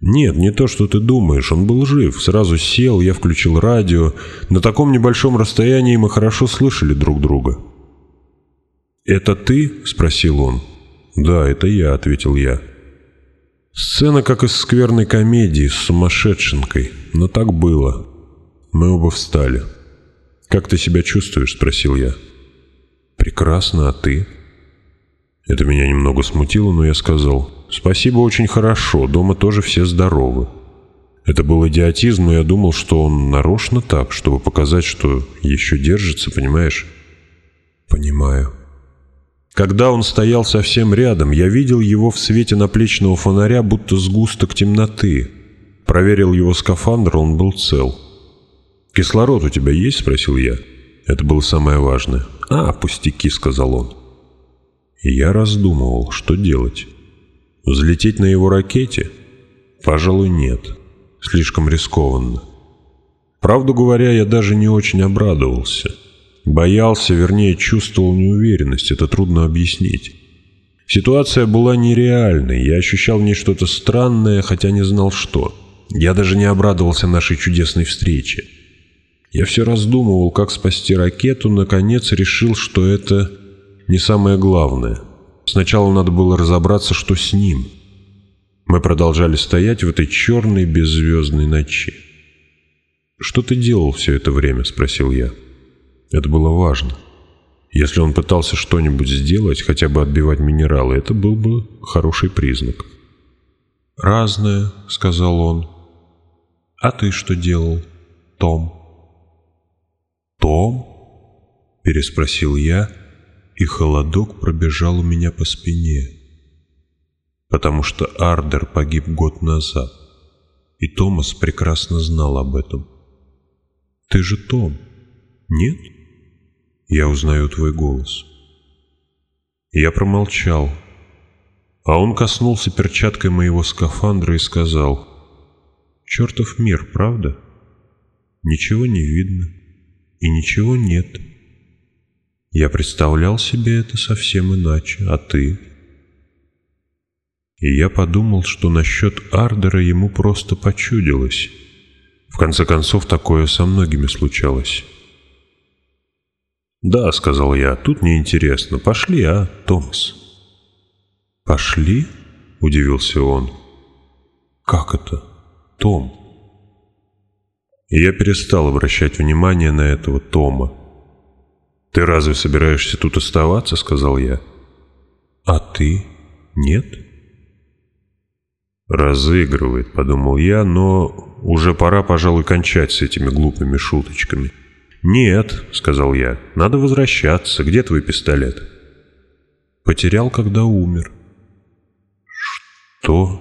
«Нет, не то, что ты думаешь. Он был жив. Сразу сел, я включил радио. На таком небольшом расстоянии мы хорошо слышали друг друга». «Это ты?» — спросил он. «Да, это я», — ответил я. Сцена как из скверной комедии с сумасшедшенкой, но так было. Мы оба встали. «Как ты себя чувствуешь?» — спросил я. «Прекрасно, а ты?» Это меня немного смутило, но я сказал. Спасибо, очень хорошо, дома тоже все здоровы. Это был идиотизм, но я думал, что он нарочно так, чтобы показать, что еще держится, понимаешь? Понимаю. Когда он стоял совсем рядом, я видел его в свете наплечного фонаря, будто сгусток темноты. Проверил его скафандр, он был цел. «Кислород у тебя есть?» — спросил я. Это было самое важное. «А, пустяки», — сказал он. И я раздумывал, что делать. Взлететь на его ракете? Пожалуй, нет. Слишком рискованно. Правду говоря, я даже не очень обрадовался. Боялся, вернее, чувствовал неуверенность, это трудно объяснить. Ситуация была нереальной, я ощущал в ней что-то странное, хотя не знал что. Я даже не обрадовался нашей чудесной встрече. Я все раздумывал, как спасти ракету, наконец решил, что это не самое главное – Сначала надо было разобраться, что с ним. Мы продолжали стоять в этой черной беззвездной ночи. «Что ты делал все это время?» — спросил я. Это было важно. Если он пытался что-нибудь сделать, хотя бы отбивать минералы, это был бы хороший признак. «Разное», — сказал он. «А ты что делал, Том?» «Том?» — переспросил я, — и холодок пробежал у меня по спине, потому что Ардер погиб год назад, и Томас прекрасно знал об этом. «Ты же Том, нет?» Я узнаю твой голос. Я промолчал, а он коснулся перчаткой моего скафандра и сказал, «Чертов мир, правда? Ничего не видно и ничего нет». Я представлял себе это совсем иначе, а ты? И я подумал, что насчет Ардера ему просто почудилось. В конце концов, такое со многими случалось. «Да», — сказал я, — «тут неинтересно. Пошли, а, Томас?» «Пошли?» — удивился он. «Как это? Том?» И я перестал обращать внимание на этого Тома. «Ты разве собираешься тут оставаться?» — сказал я. «А ты? Нет?» «Разыгрывает», — подумал я, но уже пора, пожалуй, кончать с этими глупыми шуточками. «Нет», — сказал я, — «надо возвращаться. Где твой пистолет?» «Потерял, когда умер». «Что?»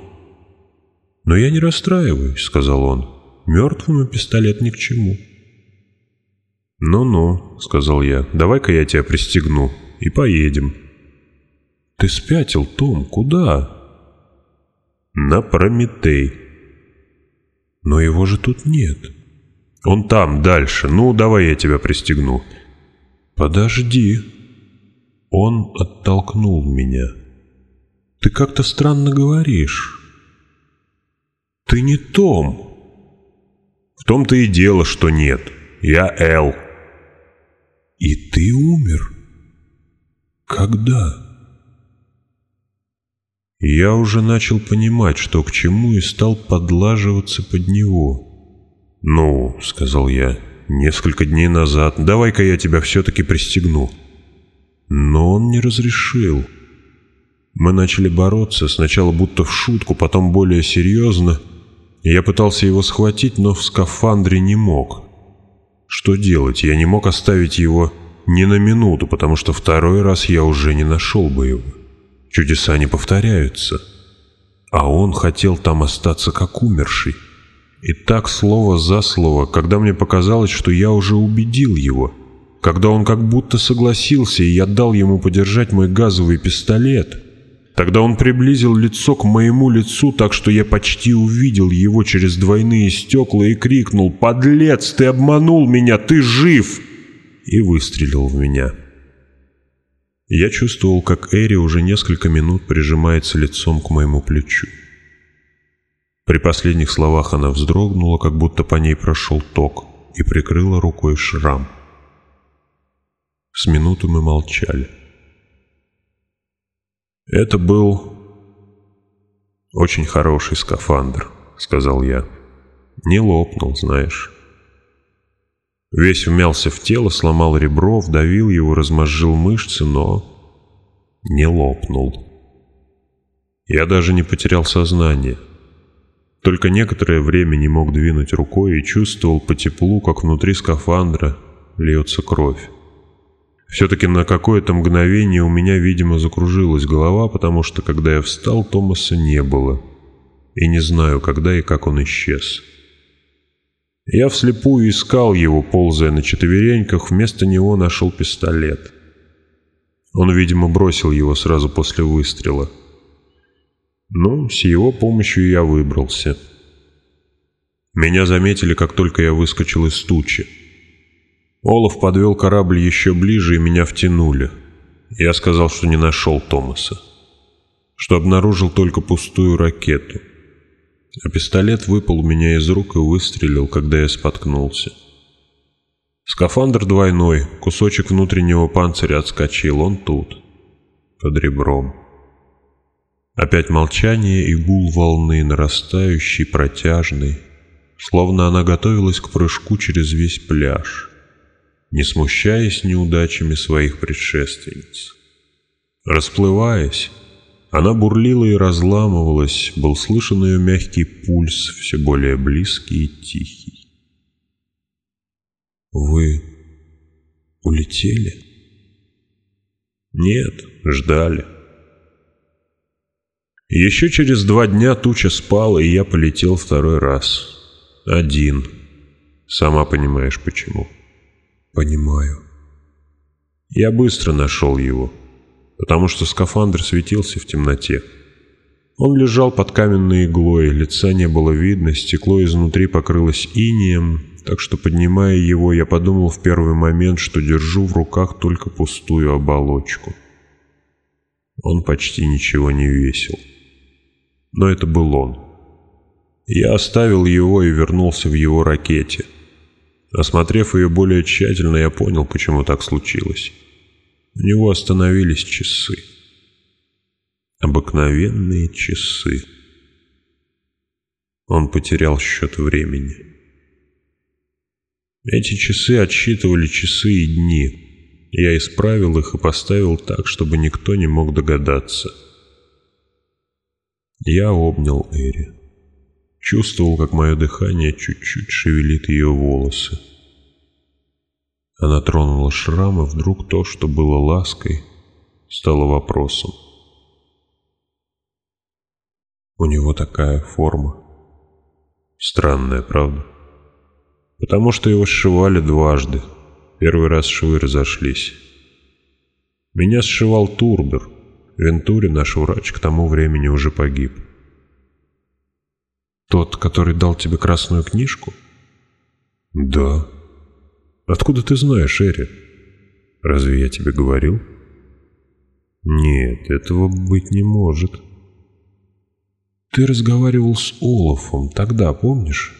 «Но я не расстраиваюсь», — сказал он. «Мертвому пистолет ни к чему». «Ну-ну», — сказал я, — «давай-ка я тебя пристегну и поедем». «Ты спятил, Том, куда?» «На Прометей». «Но его же тут нет». «Он там, дальше. Ну, давай я тебя пристегну». «Подожди». Он оттолкнул меня. «Ты как-то странно говоришь». «Ты не Том». «В том-то и дело, что нет. Я Эл». И ты умер? Когда? Я уже начал понимать, что к чему, и стал подлаживаться под него. «Ну», — сказал я, — «несколько дней назад. Давай-ка я тебя все-таки пристегну». Но он не разрешил. Мы начали бороться, сначала будто в шутку, потом более серьезно. Я пытался его схватить, но в скафандре не мог. Что делать? Я не мог оставить его ни на минуту, потому что второй раз я уже не нашел бы его. Чудеса не повторяются. А он хотел там остаться как умерший. И так слово за слово, когда мне показалось, что я уже убедил его, когда он как будто согласился, и я дал ему подержать мой газовый пистолет — Тогда он приблизил лицо к моему лицу так, что я почти увидел его через двойные стекла и крикнул «Подлец, ты обманул меня, ты жив!» и выстрелил в меня. Я чувствовал, как Эри уже несколько минут прижимается лицом к моему плечу. При последних словах она вздрогнула, как будто по ней прошел ток, и прикрыла рукой шрам. С минуту мы молчали. «Это был очень хороший скафандр», — сказал я. «Не лопнул, знаешь». Весь вмялся в тело, сломал ребро, вдавил его, размозжил мышцы, но не лопнул. Я даже не потерял сознание. Только некоторое время не мог двинуть рукой и чувствовал по теплу, как внутри скафандра льется кровь. Все-таки на какое-то мгновение у меня, видимо, закружилась голова, потому что, когда я встал, Томаса не было. И не знаю, когда и как он исчез. Я вслепую искал его, ползая на четвереньках, вместо него нашел пистолет. Он, видимо, бросил его сразу после выстрела. Ну, с его помощью я выбрался. Меня заметили, как только я выскочил из тучи. Олаф подвел корабль еще ближе, и меня втянули. Я сказал, что не нашел Томаса. Что обнаружил только пустую ракету. А пистолет выпал у меня из рук и выстрелил, когда я споткнулся. Скафандр двойной, кусочек внутреннего панциря отскочил, он тут, под ребром. Опять молчание и гул волны, нарастающий, протяжный, словно она готовилась к прыжку через весь пляж не смущаясь неудачами своих предшественниц. Расплываясь, она бурлила и разламывалась, был слышен ее мягкий пульс, все более близкий и тихий. «Вы улетели?» «Нет, ждали». Еще через два дня туча спала, и я полетел второй раз. Один. Сама понимаешь, почему понимаю. Я быстро нашел его, потому что скафандр светился в темноте. Он лежал под каменной иглой, лица не было видно, стекло изнутри покрылось инием, так что, поднимая его, я подумал в первый момент, что держу в руках только пустую оболочку. Он почти ничего не весил. Но это был он. Я оставил его и вернулся в его ракете — Осмотрев ее более тщательно, я понял, почему так случилось. У него остановились часы. Обыкновенные часы. Он потерял счет времени. Эти часы отсчитывали часы и дни. Я исправил их и поставил так, чтобы никто не мог догадаться. Я обнял Эри. Чувствовал, как мое дыхание чуть-чуть шевелит ее волосы. Она тронула шрам, и вдруг то, что было лаской, стало вопросом. У него такая форма. Странная, правда? Потому что его сшивали дважды. Первый раз швы разошлись. Меня сшивал Турбер. Вентури, наш врач, к тому времени уже погиб. Тот, который дал тебе красную книжку? Да. Откуда ты знаешь, Эри? Разве я тебе говорил? Нет, этого быть не может. Ты разговаривал с Олафом тогда, помнишь?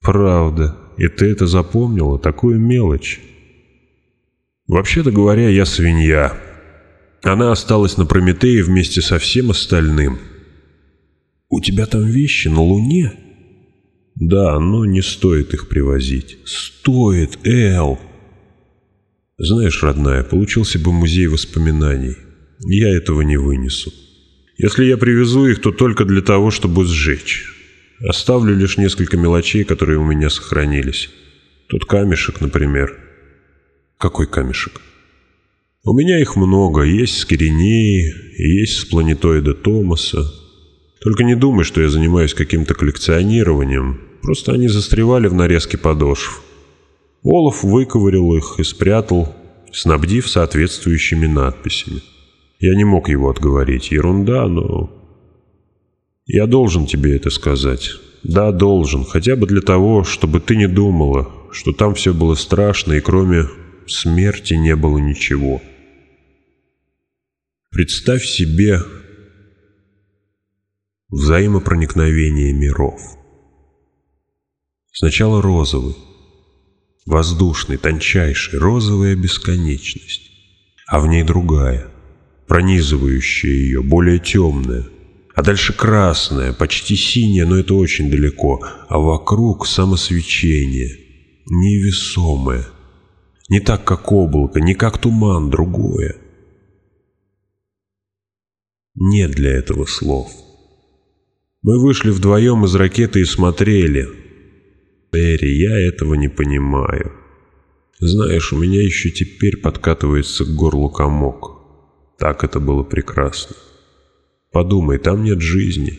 Правда. И ты это запомнила, такую мелочь. Вообще-то говоря, я свинья. Она осталась на Прометее вместе со всем остальным — «У тебя там вещи на Луне?» «Да, но не стоит их привозить». «Стоит, Эл!» «Знаешь, родная, получился бы музей воспоминаний. Я этого не вынесу. Если я привезу их, то только для того, чтобы сжечь. Оставлю лишь несколько мелочей, которые у меня сохранились. Тот камешек, например». «Какой камешек?» У меня их много. Есть с Киринеи, есть с планетоида Томаса. Только не думай, что я занимаюсь каким-то коллекционированием. Просто они застревали в нарезке подошв. Олаф выковырил их и спрятал, снабдив соответствующими надписями. Я не мог его отговорить. Ерунда, но... Я должен тебе это сказать. Да, должен. Хотя бы для того, чтобы ты не думала, что там все было страшно и кроме смерти не было ничего. Представь себе, Взаимопроникновение миров. Сначала розовый, воздушный, тончайший, розовая бесконечность, а в ней другая, пронизывающая ее, более темная, а дальше красная, почти синяя, но это очень далеко, а вокруг самосвечение, невесомое, не так, как облако, не как туман, другое. Нет для этого слов – мы вышли вдвоем из ракеты и смотрели. Эри, я этого не понимаю. Знаешь, у меня еще теперь подкатывается к горлу комок. Так это было прекрасно. Подумай, там нет жизни.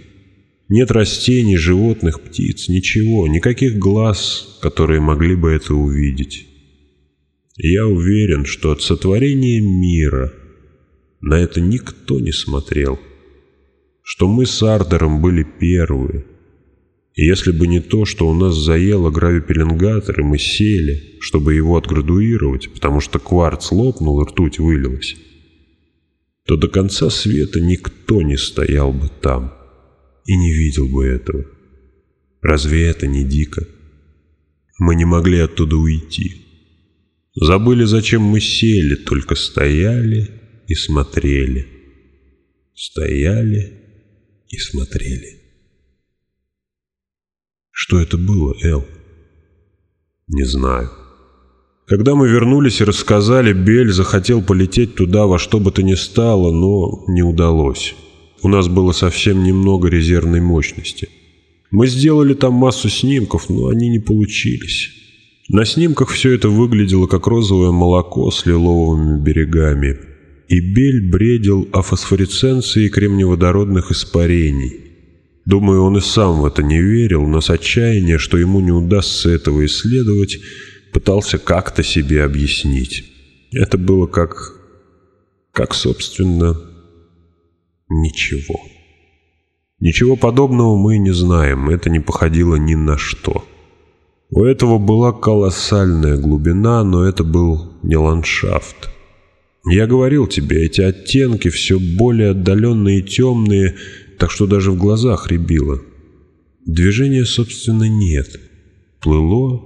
Нет растений, животных, птиц, ничего, никаких глаз, которые могли бы это увидеть. Я уверен, что от сотворения мира на это никто не смотрел. — что мы с Ардером были первые. И если бы не то, что у нас заело гравипеленгатор, и мы сели, чтобы его отградуировать, потому что кварц лопнул и ртуть вылилась, то до конца света никто не стоял бы там и не видел бы этого. Разве это не дико? Мы не могли оттуда уйти. Забыли, зачем мы сели, только стояли и смотрели. Стояли и смотрели. Что это было, Эл? Не знаю. Когда мы вернулись и рассказали, Бель захотел полететь туда во что бы то ни стало, но не удалось. У нас было совсем немного резервной мощности. Мы сделали там массу снимков, но они не получились. На снимках все это выглядело как розовое молоко с лиловыми берегами, и Бель бредил о фосфоресценции кремниеводородных испарений. Думаю, он и сам в это не верил, но с отчаяния, что ему не удастся этого исследовать, пытался как-то себе объяснить. Это было как... как, собственно, ничего. Ничего подобного мы не знаем, это не походило ни на что. У этого была колоссальная глубина, но это был не ландшафт. Я говорил тебе, эти оттенки все более отдаленные и темные, так что даже в глазах рябило. Движения, собственно, нет. Плыло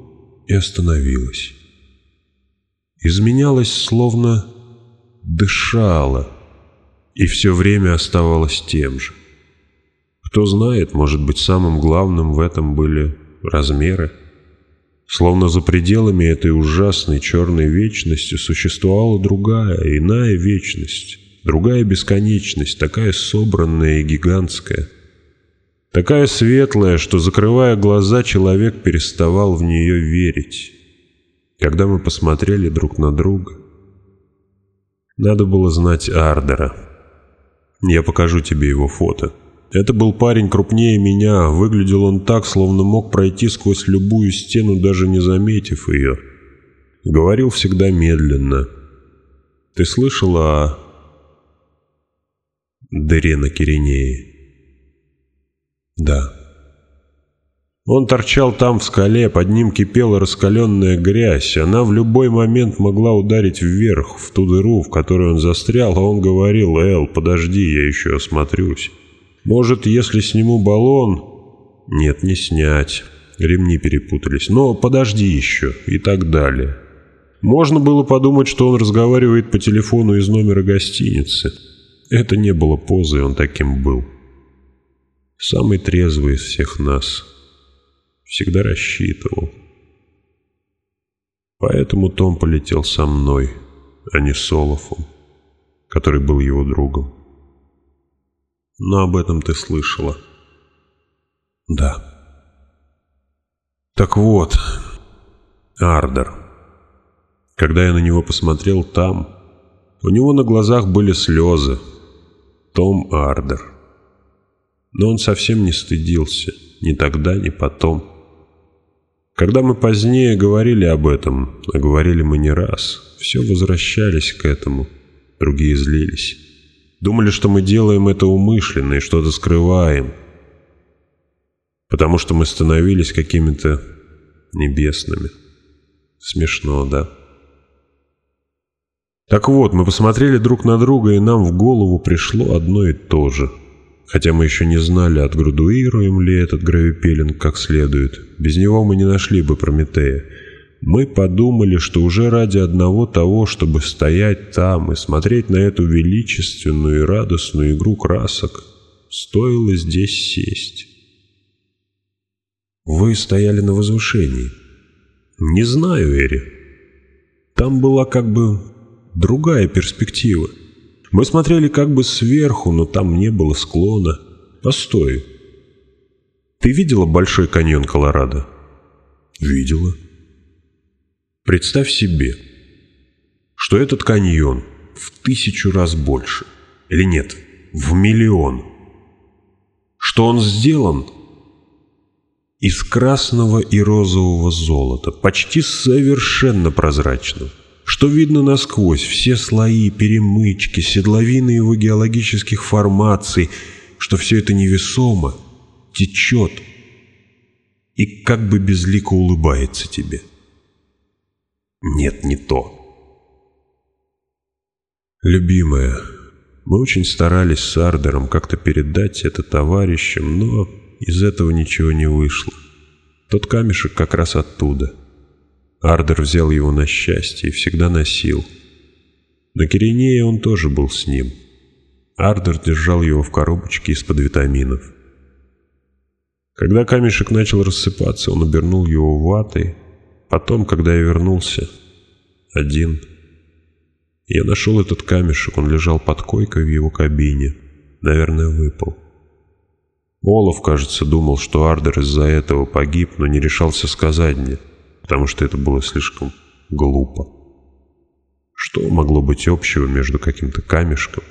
и остановилось. Изменялось, словно дышало, и все время оставалось тем же. Кто знает, может быть, самым главным в этом были размеры. Словно за пределами этой ужасной черной вечности существовала другая, иная вечность, другая бесконечность, такая собранная и гигантская. Такая светлая, что, закрывая глаза, человек переставал в нее верить. Когда мы посмотрели друг на друга, надо было знать Ардера. Я покажу тебе его фото. Это был парень крупнее меня, выглядел он так, словно мог пройти сквозь любую стену, даже не заметив ее. Говорил всегда медленно. «Ты слышала о...» дыре на Киренее? «Да». Он торчал там в скале, под ним кипела раскаленная грязь. Она в любой момент могла ударить вверх, в ту дыру, в которой он застрял, а он говорил «Эл, подожди, я еще осмотрюсь». Может, если сниму баллон... Нет, не снять. Ремни перепутались. Но подожди еще. И так далее. Можно было подумать, что он разговаривает по телефону из номера гостиницы. Это не было позой, он таким был. Самый трезвый из всех нас. Всегда рассчитывал. Поэтому Том полетел со мной, а не с Солофом, который был его другом. Но об этом ты слышала. Да. Так вот, Ардер. Когда я на него посмотрел там, у него на глазах были слезы. Том Ардер. Но он совсем не стыдился. Ни тогда, ни потом. Когда мы позднее говорили об этом, а говорили мы не раз, все возвращались к этому. Другие злились. Думали, что мы делаем это умышленно и что-то скрываем. Потому что мы становились какими-то небесными. Смешно, да? Так вот, мы посмотрели друг на друга, и нам в голову пришло одно и то же. Хотя мы еще не знали, отградуируем ли этот гравипелинг как следует. Без него мы не нашли бы Прометея. Мы подумали, что уже ради одного того, чтобы стоять там и смотреть на эту величественную и радостную игру красок, стоило здесь сесть. Вы стояли на возвышении. Не знаю, Эри. Там была как бы другая перспектива. Мы смотрели как бы сверху, но там не было склона. Постой. Ты видела Большой каньон Колорадо? Видела. Представь себе, что этот каньон в тысячу раз больше, или нет, в миллион. Что он сделан из красного и розового золота, почти совершенно прозрачного, что видно насквозь все слои, перемычки, седловины его геологических формаций, что все это невесомо, течет и как бы безлико улыбается тебе. — нет, не то. Любимая, мы очень старались с Ардером как-то передать это товарищам, но из этого ничего не вышло. Тот камешек как раз оттуда. Ардер взял его на счастье и всегда носил. На Киринее он тоже был с ним. Ардер держал его в коробочке из-под витаминов. Когда камешек начал рассыпаться, он обернул его ватой, Потом, когда я вернулся, один, я нашел этот камешек, он лежал под койкой в его кабине, наверное, выпал. Олаф, кажется, думал, что Ардер из-за этого погиб, но не решался сказать мне, потому что это было слишком глупо. Что могло быть общего между каким-то камешком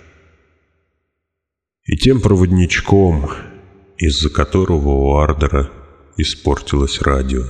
и тем проводничком, из-за которого у Ардера испортилось радио?